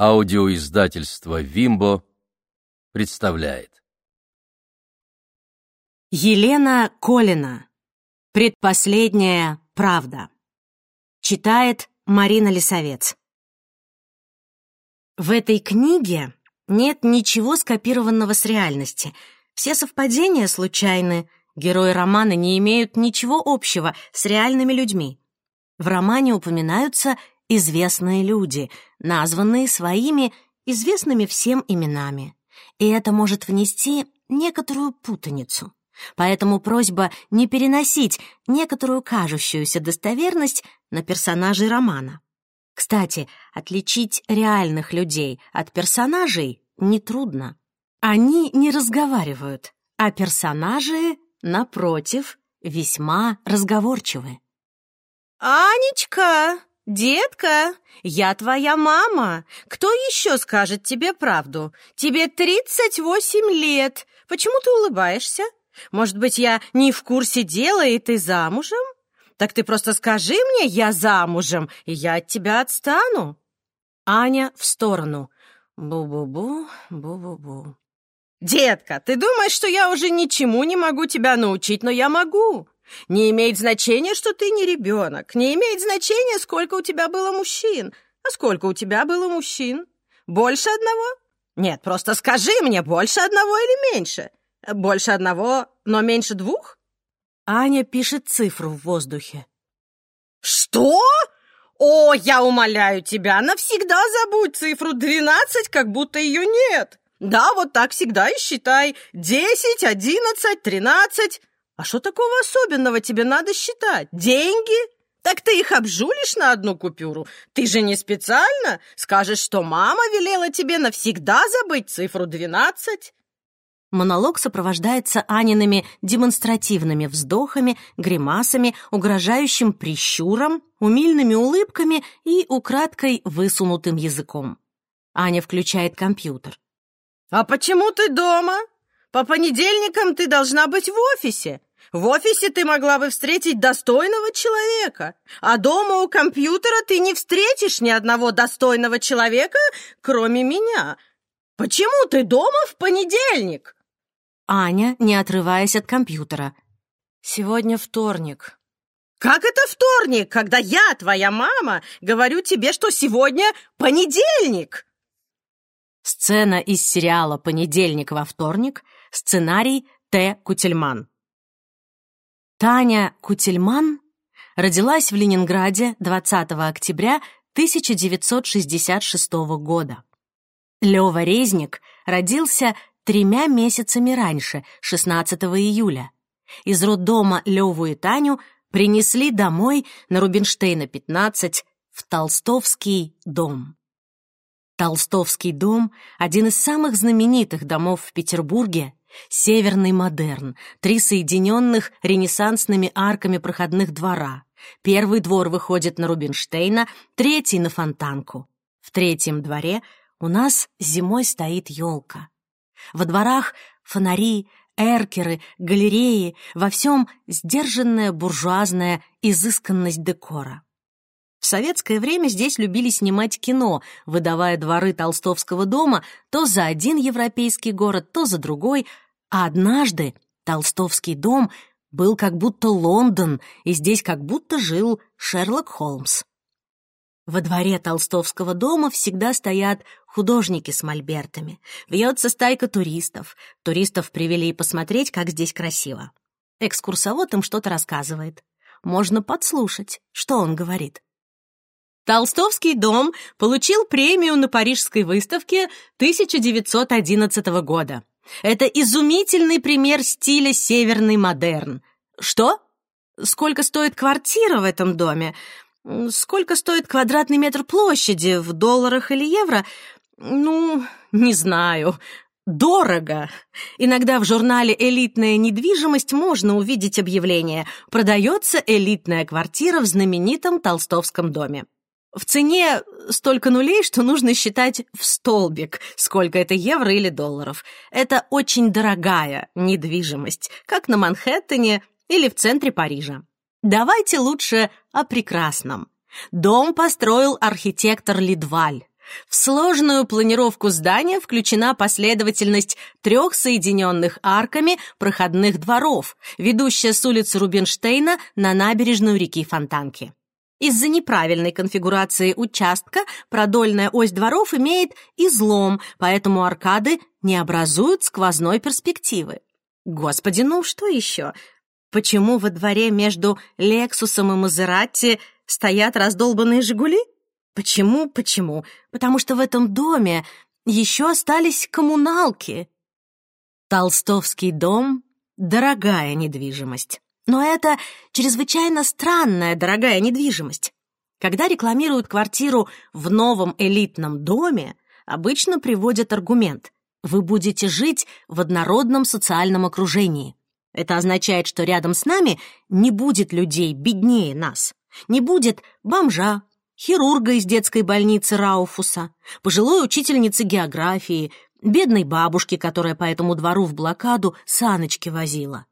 Аудиоиздательство «Вимбо» представляет. Елена Колина. Предпоследняя правда. Читает Марина Лисовец. В этой книге нет ничего скопированного с реальности. Все совпадения случайны. Герои романа не имеют ничего общего с реальными людьми. В романе упоминаются известные люди, названные своими известными всем именами. И это может внести некоторую путаницу. Поэтому просьба не переносить некоторую кажущуюся достоверность на персонажей романа. Кстати, отличить реальных людей от персонажей нетрудно. Они не разговаривают, а персонажи, напротив, весьма разговорчивы. «Анечка, детка, я твоя мама. Кто еще скажет тебе правду? Тебе 38 лет. Почему ты улыбаешься? Может быть, я не в курсе дела, и ты замужем? Так ты просто скажи мне, я замужем, и я от тебя отстану». Аня в сторону. Бу-бу-бу, бу-бу-бу. «Детка, ты думаешь, что я уже ничему не могу тебя научить, но я могу. Не имеет значения, что ты не ребенок. Не имеет значения, сколько у тебя было мужчин. А сколько у тебя было мужчин? Больше одного? Нет, просто скажи мне, больше одного или меньше? Больше одного, но меньше двух? Аня пишет цифру в воздухе. Что? О, я умоляю тебя, навсегда забудь цифру 12, как будто ее нет. Да, вот так всегда и считай. 10, 11, 13. А что такого особенного тебе надо считать? Деньги? Так ты их обжулишь на одну купюру. Ты же не специально скажешь, что мама велела тебе навсегда забыть цифру 12. Монолог сопровождается Аниными демонстративными вздохами, гримасами, угрожающим прищуром, умильными улыбками и украдкой высунутым языком. Аня включает компьютер. «А почему ты дома? По понедельникам ты должна быть в офисе. В офисе ты могла бы встретить достойного человека, а дома у компьютера ты не встретишь ни одного достойного человека, кроме меня. Почему ты дома в понедельник?» Аня, не отрываясь от компьютера. «Сегодня вторник». «Как это вторник, когда я, твоя мама, говорю тебе, что сегодня понедельник?» Сцена из сериала «Понедельник во вторник», сценарий Т. Кутельман. Таня Кутельман родилась в Ленинграде 20 октября 1966 года. Лёва Резник родился тремя месяцами раньше, 16 июля. Из роддома Леву и Таню принесли домой на Рубинштейна, 15, в Толстовский дом. Толстовский дом — один из самых знаменитых домов в Петербурге, северный модерн, три соединенных ренессансными арками проходных двора. Первый двор выходит на Рубинштейна, третий — на Фонтанку. В третьем дворе у нас зимой стоит елка. Во дворах фонари, эркеры, галереи, во всем сдержанная буржуазная изысканность декора. В советское время здесь любили снимать кино, выдавая дворы Толстовского дома то за один европейский город, то за другой, а однажды Толстовский дом был как будто Лондон, и здесь как будто жил Шерлок Холмс. Во дворе Толстовского дома всегда стоят художники с мольбертами. Вьется стайка туристов. Туристов привели посмотреть, как здесь красиво. Экскурсовод им что-то рассказывает. Можно подслушать, что он говорит. Толстовский дом получил премию на Парижской выставке 1911 года. Это изумительный пример стиля северный модерн. Что? Сколько стоит квартира в этом доме? Сколько стоит квадратный метр площади в долларах или евро? Ну, не знаю. Дорого. Иногда в журнале «Элитная недвижимость» можно увидеть объявление «Продается элитная квартира в знаменитом Толстовском доме». В цене столько нулей, что нужно считать в столбик, сколько это евро или долларов. Это очень дорогая недвижимость, как на Манхэттене или в центре Парижа. Давайте лучше о прекрасном. Дом построил архитектор Лидваль. В сложную планировку здания включена последовательность трех соединенных арками проходных дворов, ведущая с улицы Рубинштейна на набережную реки Фонтанки. Из-за неправильной конфигурации участка продольная ось дворов имеет излом, поэтому аркады не образуют сквозной перспективы. Господи, ну что еще? Почему во дворе между Лексусом и Мазератти стоят раздолбанные «Жигули»? Почему, почему? Потому что в этом доме еще остались коммуналки. Толстовский дом — дорогая недвижимость. Но это чрезвычайно странная дорогая недвижимость. Когда рекламируют квартиру в новом элитном доме, обычно приводят аргумент «Вы будете жить в однородном социальном окружении». Это означает, что рядом с нами не будет людей беднее нас, не будет бомжа, хирурга из детской больницы Рауфуса, пожилой учительницы географии, бедной бабушки, которая по этому двору в блокаду саночки возила.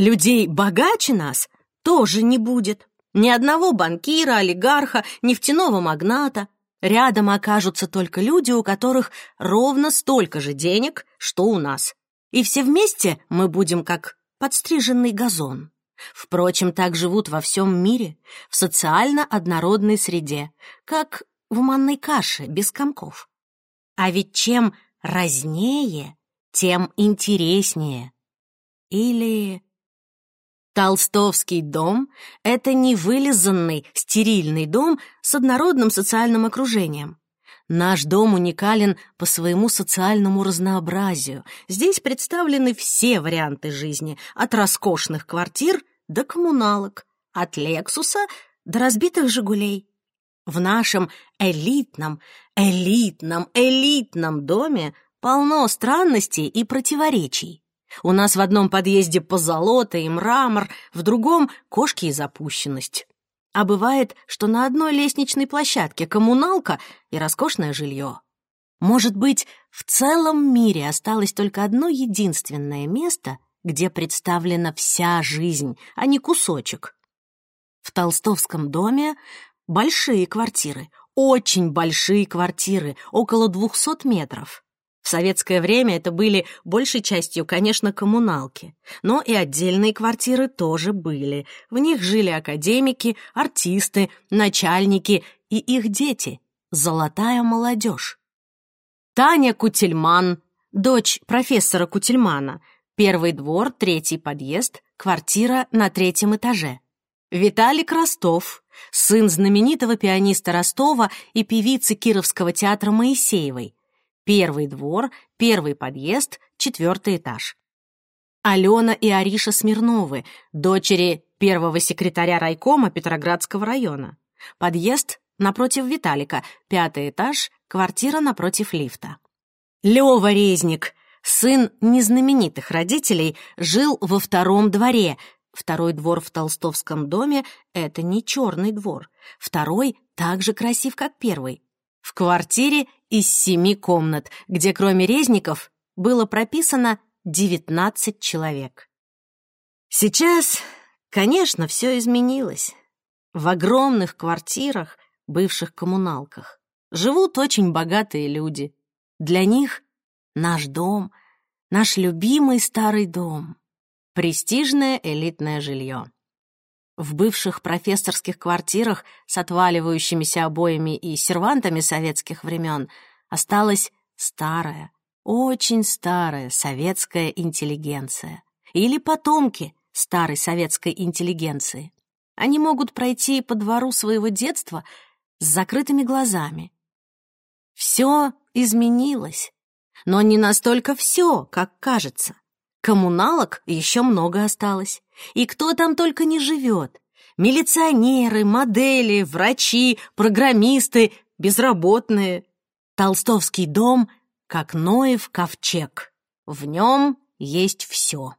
Людей богаче нас тоже не будет. Ни одного банкира, олигарха, нефтяного магната. Рядом окажутся только люди, у которых ровно столько же денег, что у нас. И все вместе мы будем как подстриженный газон. Впрочем, так живут во всем мире, в социально однородной среде, как в манной каше без комков. А ведь чем разнее, тем интереснее. Или Толстовский дом — это не вылизанный, стерильный дом с однородным социальным окружением. Наш дом уникален по своему социальному разнообразию. Здесь представлены все варианты жизни, от роскошных квартир до коммуналок, от «Лексуса» до разбитых «Жигулей». В нашем элитном, элитном, элитном доме полно странностей и противоречий. У нас в одном подъезде позолота и мрамор, в другом — кошки и запущенность. А бывает, что на одной лестничной площадке коммуналка и роскошное жилье. Может быть, в целом мире осталось только одно единственное место, где представлена вся жизнь, а не кусочек. В Толстовском доме большие квартиры, очень большие квартиры, около двухсот метров. Советское время это были большей частью, конечно, коммуналки, но и отдельные квартиры тоже были. В них жили академики, артисты, начальники и их дети, золотая молодежь. Таня Кутельман, дочь профессора Кутельмана, первый двор, третий подъезд, квартира на третьем этаже. Виталик Ростов, сын знаменитого пианиста Ростова и певицы Кировского театра Моисеевой, Первый двор, первый подъезд, четвертый этаж. Алена и Ариша Смирновы, дочери первого секретаря райкома Петроградского района. Подъезд напротив Виталика, пятый этаж, квартира напротив лифта. Лёва Резник, сын незнаменитых родителей, жил во втором дворе. Второй двор в Толстовском доме — это не черный двор. Второй так же красив, как первый. В квартире из семи комнат, где кроме резников было прописано 19 человек. Сейчас, конечно, все изменилось. В огромных квартирах, бывших коммуналках, живут очень богатые люди. Для них наш дом, наш любимый старый дом, престижное элитное жилье. В бывших профессорских квартирах с отваливающимися обоями и сервантами советских времен осталась старая, очень старая советская интеллигенция. Или потомки старой советской интеллигенции. Они могут пройти по двору своего детства с закрытыми глазами. Все изменилось, но не настолько все, как кажется. Коммуналок еще много осталось. И кто там только не живет. Милиционеры, модели, врачи, программисты, безработные. Толстовский дом, как Ноев ковчег. В нем есть все.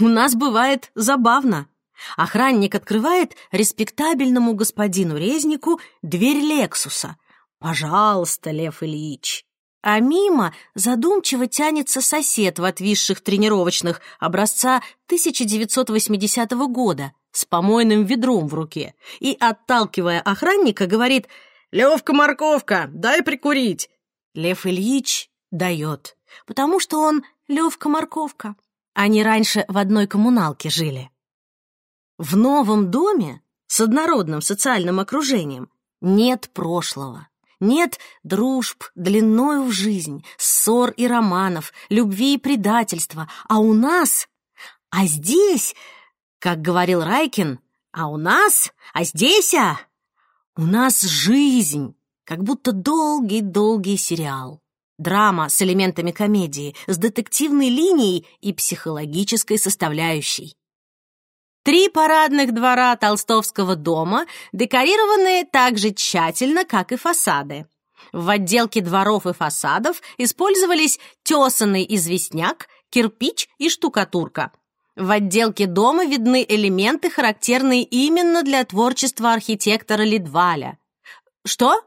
У нас бывает забавно. Охранник открывает респектабельному господину Резнику дверь Лексуса. «Пожалуйста, Лев Ильич, а мимо задумчиво тянется сосед в отвисших тренировочных образца 1980 года с помойным ведром в руке и, отталкивая охранника, говорит Левка-морковка, дай прикурить. Лев Ильич дает, потому что он Левка-морковка. Они раньше в одной коммуналке жили. В новом доме с однородным социальным окружением нет прошлого. Нет дружб длиною в жизнь, ссор и романов, любви и предательства. А у нас... А здесь, как говорил Райкин, а у нас... А здесь, а... У нас жизнь, как будто долгий-долгий сериал. Драма с элементами комедии, с детективной линией и психологической составляющей. Три парадных двора Толстовского дома декорированы так же тщательно, как и фасады. В отделке дворов и фасадов использовались тесанный известняк, кирпич и штукатурка. В отделке дома видны элементы, характерные именно для творчества архитектора Лидваля. Что?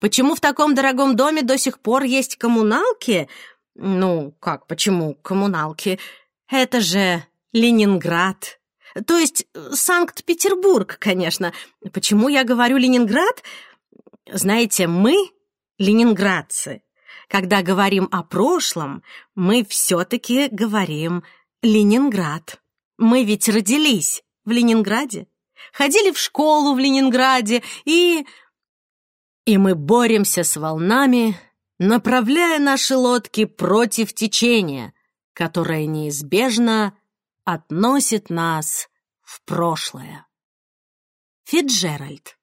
Почему в таком дорогом доме до сих пор есть коммуналки? Ну, как, почему коммуналки? Это же Ленинград. То есть э, Санкт-Петербург, конечно. Почему я говорю Ленинград? Знаете, мы, ленинградцы, когда говорим о прошлом, мы все-таки говорим Ленинград. Мы ведь родились в Ленинграде, ходили в школу в Ленинграде и... И мы боремся с волнами, направляя наши лодки против течения, которое неизбежно относит нас в прошлое. Фитджеральд